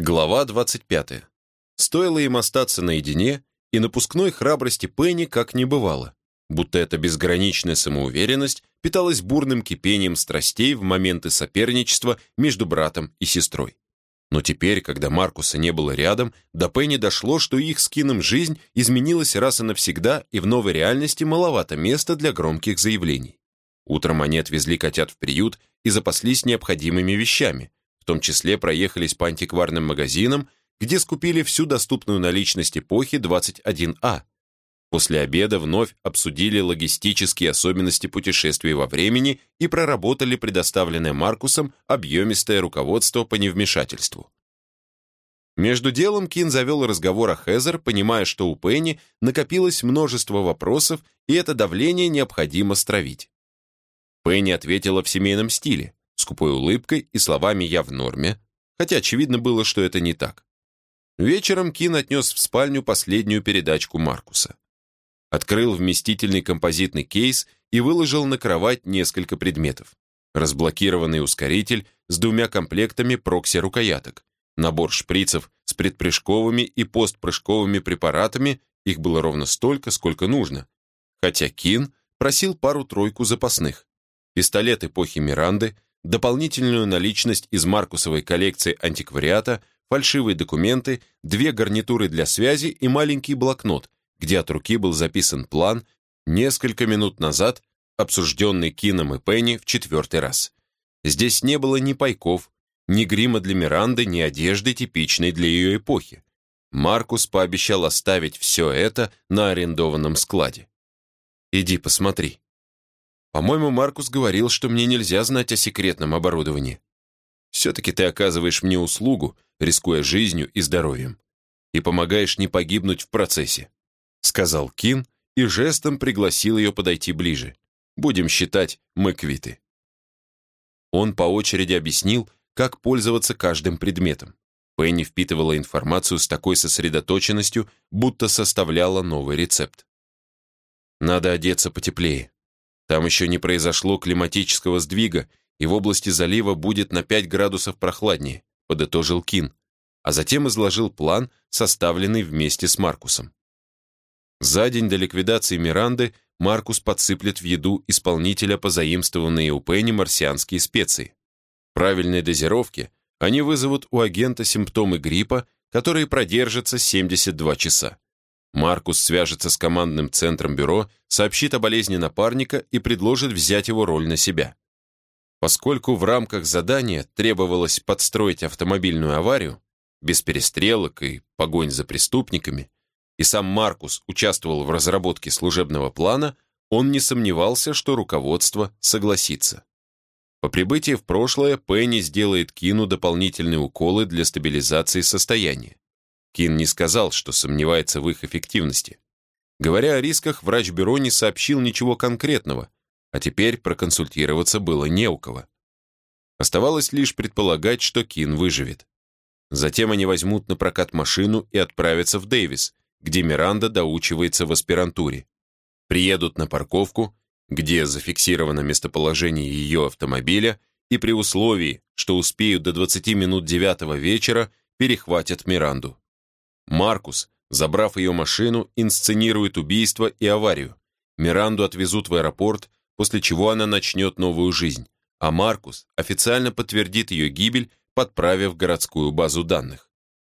Глава 25. Стоило им остаться наедине, и напускной храбрости Пенни как не бывало, будто эта безграничная самоуверенность питалась бурным кипением страстей в моменты соперничества между братом и сестрой. Но теперь, когда Маркуса не было рядом, до Пенни дошло, что их с Кином жизнь изменилась раз и навсегда, и в новой реальности маловато места для громких заявлений. Утром они отвезли котят в приют и запаслись необходимыми вещами, том числе проехались по антикварным магазинам, где скупили всю доступную наличность эпохи 21А. После обеда вновь обсудили логистические особенности путешествий во времени и проработали предоставленное Маркусом объемистое руководство по невмешательству. Между делом Кин завел разговор о Хезер, понимая, что у Пенни накопилось множество вопросов, и это давление необходимо стравить. Пенни ответила в семейном стиле скупой улыбкой и словами «я в норме», хотя очевидно было, что это не так. Вечером Кин отнес в спальню последнюю передачку Маркуса. Открыл вместительный композитный кейс и выложил на кровать несколько предметов. Разблокированный ускоритель с двумя комплектами прокси-рукояток, набор шприцев с предпрыжковыми и постпрыжковыми препаратами, их было ровно столько, сколько нужно, хотя Кин просил пару-тройку запасных. Пистолет эпохи Миранды, дополнительную наличность из маркусовой коллекции антиквариата, фальшивые документы, две гарнитуры для связи и маленький блокнот, где от руки был записан план, несколько минут назад обсужденный Кином и Пенни в четвертый раз. Здесь не было ни пайков, ни грима для Миранды, ни одежды, типичной для ее эпохи. Маркус пообещал оставить все это на арендованном складе. «Иди посмотри», по-моему, Маркус говорил, что мне нельзя знать о секретном оборудовании. Все-таки ты оказываешь мне услугу, рискуя жизнью и здоровьем, и помогаешь не погибнуть в процессе», — сказал Кин и жестом пригласил ее подойти ближе. «Будем считать, мы квиты». Он по очереди объяснил, как пользоваться каждым предметом. Пенни впитывала информацию с такой сосредоточенностью, будто составляла новый рецепт. «Надо одеться потеплее», там еще не произошло климатического сдвига, и в области залива будет на 5 градусов прохладнее, подытожил Кин, а затем изложил план, составленный вместе с Маркусом. За день до ликвидации Миранды Маркус подсыплет в еду исполнителя позаимствованные у Пенни марсианские специи. Правильной дозировке они вызовут у агента симптомы гриппа, которые продержатся 72 часа. Маркус свяжется с командным центром бюро, сообщит о болезни напарника и предложит взять его роль на себя. Поскольку в рамках задания требовалось подстроить автомобильную аварию, без перестрелок и погонь за преступниками, и сам Маркус участвовал в разработке служебного плана, он не сомневался, что руководство согласится. По прибытии в прошлое Пенни сделает Кину дополнительные уколы для стабилизации состояния. Кин не сказал, что сомневается в их эффективности. Говоря о рисках, врач-бюро не сообщил ничего конкретного, а теперь проконсультироваться было не у кого. Оставалось лишь предполагать, что Кин выживет. Затем они возьмут на прокат машину и отправятся в Дэвис, где Миранда доучивается в аспирантуре. Приедут на парковку, где зафиксировано местоположение ее автомобиля, и при условии, что успеют до 20 минут 9 вечера, перехватят Миранду. Маркус, забрав ее машину, инсценирует убийство и аварию. Миранду отвезут в аэропорт, после чего она начнет новую жизнь, а Маркус официально подтвердит ее гибель, подправив городскую базу данных.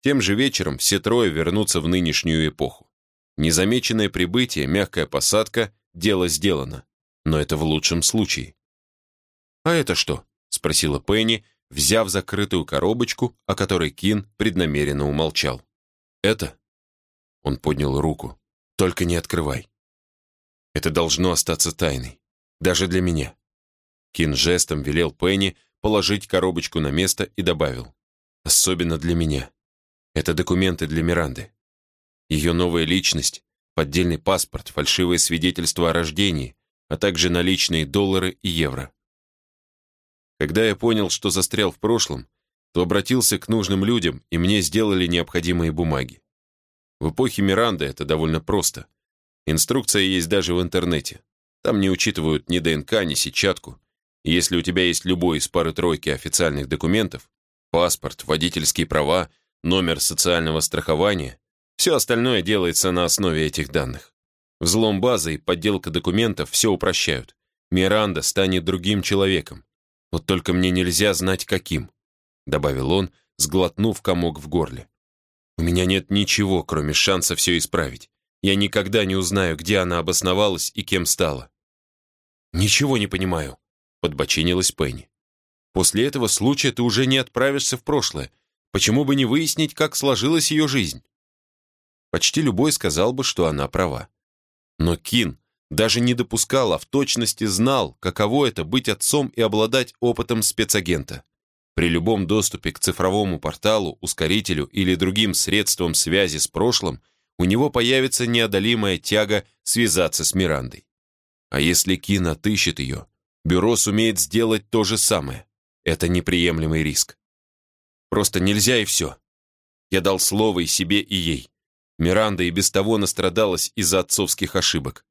Тем же вечером все трое вернутся в нынешнюю эпоху. Незамеченное прибытие, мягкая посадка, дело сделано. Но это в лучшем случае. «А это что?» — спросила Пенни, взяв закрытую коробочку, о которой Кин преднамеренно умолчал. «Это?» Он поднял руку. «Только не открывай. Это должно остаться тайной. Даже для меня». Кин жестом велел Пенни положить коробочку на место и добавил. «Особенно для меня. Это документы для Миранды. Ее новая личность, поддельный паспорт, фальшивое свидетельство о рождении, а также наличные доллары и евро. Когда я понял, что застрял в прошлом, то обратился к нужным людям, и мне сделали необходимые бумаги. В эпохе Миранды это довольно просто. Инструкция есть даже в интернете. Там не учитывают ни ДНК, ни сетчатку. И если у тебя есть любой из пары-тройки официальных документов, паспорт, водительские права, номер социального страхования. Все остальное делается на основе этих данных. Взлом базы и подделка документов все упрощают. Миранда станет другим человеком. Вот только мне нельзя знать, каким», — добавил он, сглотнув комок в горле. «У меня нет ничего, кроме шанса все исправить. Я никогда не узнаю, где она обосновалась и кем стала». «Ничего не понимаю», — подбочинилась Пенни. «После этого случая ты уже не отправишься в прошлое. Почему бы не выяснить, как сложилась ее жизнь?» Почти любой сказал бы, что она права. Но Кин даже не допускал, а в точности знал, каково это быть отцом и обладать опытом спецагента. При любом доступе к цифровому порталу, ускорителю или другим средствам связи с прошлым у него появится неодолимая тяга связаться с Мирандой. А если Кин отыщет ее, бюро сумеет сделать то же самое. Это неприемлемый риск. Просто нельзя и все. Я дал слово и себе, и ей. Миранда и без того настрадалась из-за отцовских ошибок.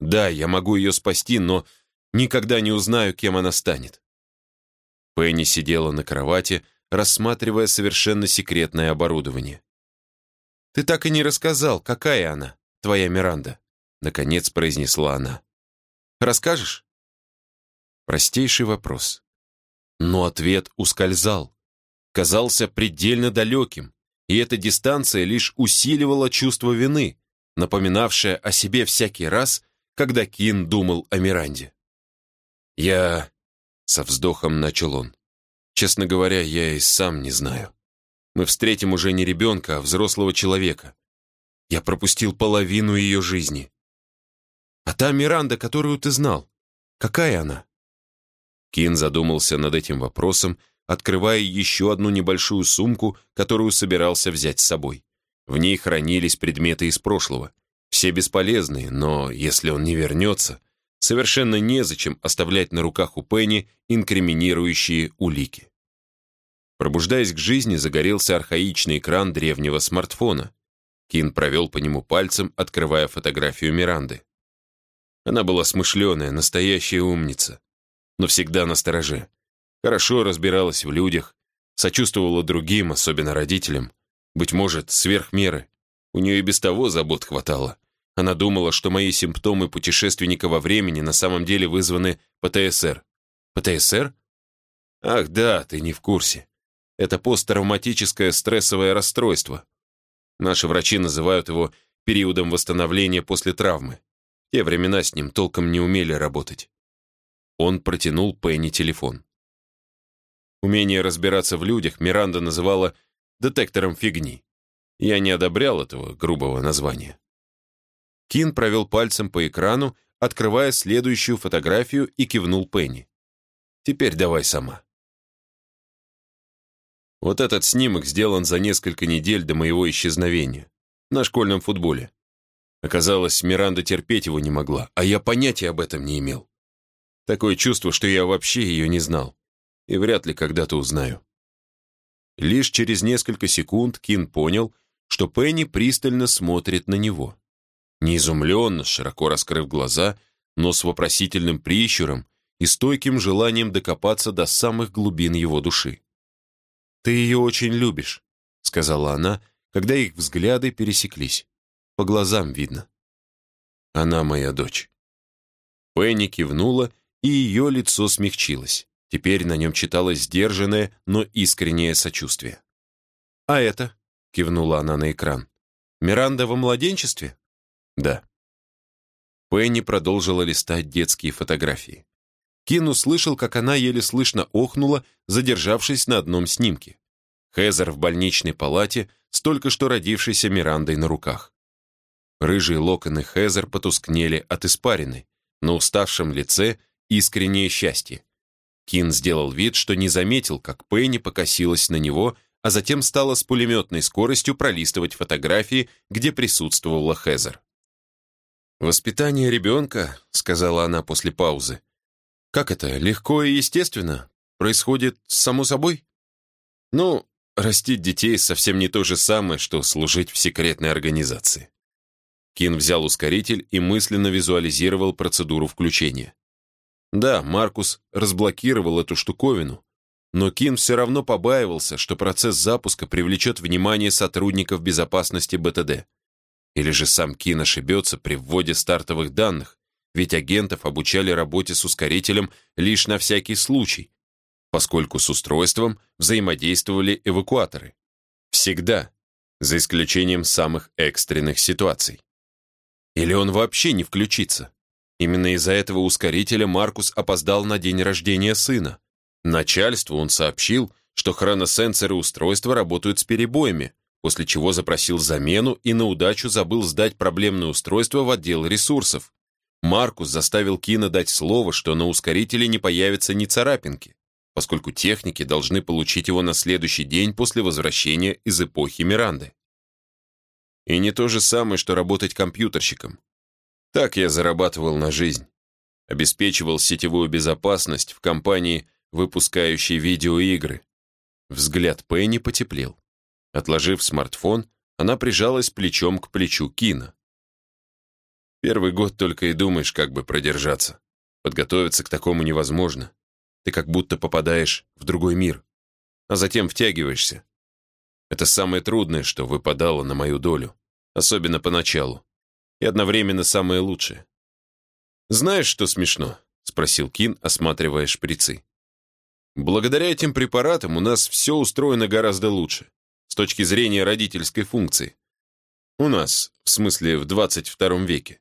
Да, я могу ее спасти, но никогда не узнаю, кем она станет. Пенни сидела на кровати, рассматривая совершенно секретное оборудование. «Ты так и не рассказал, какая она, твоя Миранда», — наконец произнесла она. «Расскажешь?» Простейший вопрос. Но ответ ускользал. Казался предельно далеким, и эта дистанция лишь усиливала чувство вины, напоминавшее о себе всякий раз, когда Кин думал о Миранде. «Я...» — со вздохом начал он. «Честно говоря, я и сам не знаю. Мы встретим уже не ребенка, а взрослого человека. Я пропустил половину ее жизни. А та Миранда, которую ты знал, какая она?» Кин задумался над этим вопросом, открывая еще одну небольшую сумку, которую собирался взять с собой. В ней хранились предметы из прошлого, все бесполезные, но если он не вернется, совершенно незачем оставлять на руках у Пенни инкриминирующие улики. Пробуждаясь к жизни, загорелся архаичный экран древнего смартфона. Кин провел по нему пальцем, открывая фотографию Миранды. Она была смышленая, настоящая умница, но всегда на стороже. Хорошо разбиралась в людях, сочувствовала другим, особенно родителям. Быть может, сверх меры. У нее и без того забот хватало. Она думала, что мои симптомы путешественника во времени на самом деле вызваны ПТСР. ПТСР? Ах да, ты не в курсе. Это посттравматическое стрессовое расстройство. Наши врачи называют его периодом восстановления после травмы. В те времена с ним толком не умели работать. Он протянул Пенни телефон. Умение разбираться в людях Миранда называла детектором фигни. Я не одобрял этого грубого названия. Кин провел пальцем по экрану, открывая следующую фотографию и кивнул Пенни. «Теперь давай сама». Вот этот снимок сделан за несколько недель до моего исчезновения. На школьном футболе. Оказалось, Миранда терпеть его не могла, а я понятия об этом не имел. Такое чувство, что я вообще ее не знал. И вряд ли когда-то узнаю. Лишь через несколько секунд Кин понял, что Пенни пристально смотрит на него. Не изумленно, широко раскрыв глаза, но с вопросительным прищуром и стойким желанием докопаться до самых глубин его души. «Ты ее очень любишь», — сказала она, когда их взгляды пересеклись. По глазам видно. «Она моя дочь». Пенни кивнула, и ее лицо смягчилось. Теперь на нем читалось сдержанное, но искреннее сочувствие. «А это?» — кивнула она на экран. «Миранда во младенчестве?» «Да». Пенни продолжила листать детские фотографии. Кин услышал, как она еле слышно охнула, задержавшись на одном снимке. Хезер в больничной палате с только что родившейся Мирандой на руках. Рыжие локоны Хезер потускнели от испарины, на уставшем лице искреннее счастье. Кин сделал вид, что не заметил, как Пенни покосилась на него а затем стала с пулеметной скоростью пролистывать фотографии, где присутствовала Хезер. «Воспитание ребенка», — сказала она после паузы. «Как это, легко и естественно? Происходит само собой?» «Ну, растить детей совсем не то же самое, что служить в секретной организации». Кин взял ускоритель и мысленно визуализировал процедуру включения. Да, Маркус разблокировал эту штуковину, но Кин все равно побаивался, что процесс запуска привлечет внимание сотрудников безопасности БТД. Или же сам Кин ошибется при вводе стартовых данных, ведь агентов обучали работе с ускорителем лишь на всякий случай, поскольку с устройством взаимодействовали эвакуаторы. Всегда, за исключением самых экстренных ситуаций. Или он вообще не включится? Именно из-за этого ускорителя Маркус опоздал на день рождения сына. Начальству он сообщил, что хроносенсоры устройства работают с перебоями, после чего запросил замену и на удачу забыл сдать проблемное устройство в отдел ресурсов. Маркус заставил Кина дать слово, что на ускорителе не появится ни царапинки, поскольку техники должны получить его на следующий день после возвращения из эпохи Миранды. И не то же самое, что работать компьютерщиком. Так я зарабатывал на жизнь. Обеспечивал сетевую безопасность в компании, выпускающей видеоигры. Взгляд Пенни потеплел. Отложив смартфон, она прижалась плечом к плечу Кина. Первый год только и думаешь, как бы продержаться. Подготовиться к такому невозможно. Ты как будто попадаешь в другой мир, а затем втягиваешься. Это самое трудное, что выпадало на мою долю, особенно поначалу, и одновременно самое лучшее. «Знаешь, что смешно?» — спросил Кин, осматривая шприцы. «Благодаря этим препаратам у нас все устроено гораздо лучше, точки зрения родительской функции. У нас, в смысле, в 22 веке.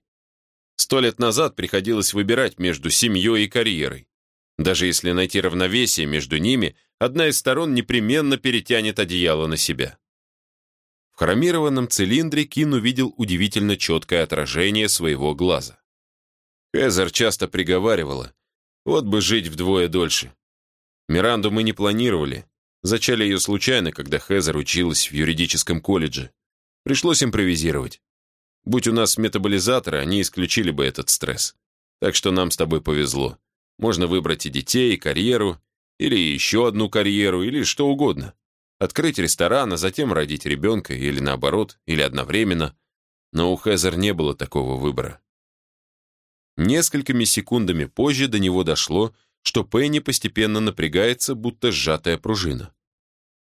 Сто лет назад приходилось выбирать между семьей и карьерой. Даже если найти равновесие между ними — одна из сторон непременно перетянет одеяло на себя. В хромированном цилиндре Кин увидел удивительно четкое отражение своего глаза. Хезер часто приговаривала, вот бы жить вдвое дольше. Миранду мы не планировали, зачали ее случайно, когда Хезер училась в юридическом колледже. Пришлось импровизировать. Будь у нас метаболизаторы, они исключили бы этот стресс. Так что нам с тобой повезло. Можно выбрать и детей, и карьеру, или еще одну карьеру, или что угодно. Открыть ресторан, а затем родить ребенка, или наоборот, или одновременно. Но у Хезер не было такого выбора. Несколькими секундами позже до него дошло, что Пенни постепенно напрягается, будто сжатая пружина.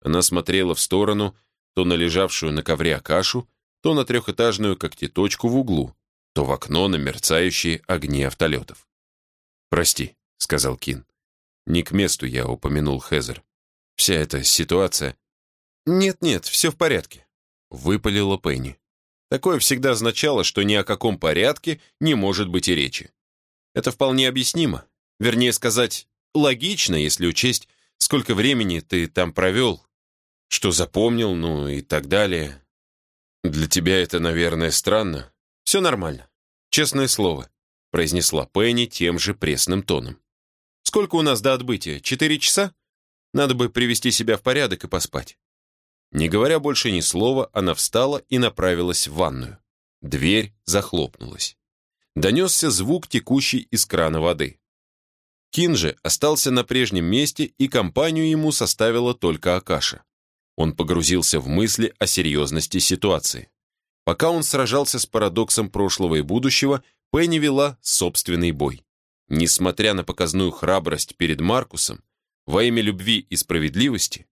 Она смотрела в сторону, то на лежавшую на ковре Акашу, то на трехэтажную когтеточку в углу, то в окно на мерцающие огни автолетов. «Прости», — сказал Кин. Не к месту я упомянул Хезер. Вся эта ситуация... «Нет-нет, все в порядке», — выпалила Пенни. Такое всегда означало, что ни о каком порядке не может быть и речи. Это вполне объяснимо. Вернее сказать, логично, если учесть, сколько времени ты там провел, что запомнил, ну и так далее. Для тебя это, наверное, странно. Все нормально. Честное слово, произнесла Пенни тем же пресным тоном. Сколько у нас до отбытия? Четыре часа? Надо бы привести себя в порядок и поспать». Не говоря больше ни слова, она встала и направилась в ванную. Дверь захлопнулась. Донесся звук текущей из крана воды. Кин же остался на прежнем месте, и компанию ему составила только Акаша. Он погрузился в мысли о серьезности ситуации. Пока он сражался с парадоксом прошлого и будущего, Пенни вела собственный бой. Несмотря на показную храбрость перед Маркусом, во имя любви и справедливости,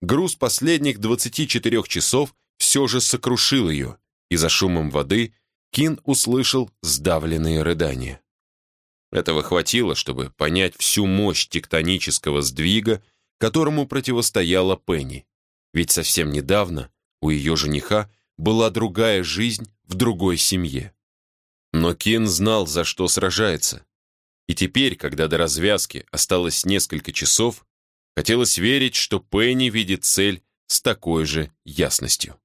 груз последних 24 часов все же сокрушил ее, и за шумом воды Кин услышал сдавленные рыдания. Этого хватило, чтобы понять всю мощь тектонического сдвига, которому противостояла Пенни, ведь совсем недавно у ее жениха была другая жизнь в другой семье. Но Кин знал, за что сражается, и теперь, когда до развязки осталось несколько часов, хотелось верить, что Пенни видит цель с такой же ясностью.